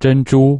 珍珠。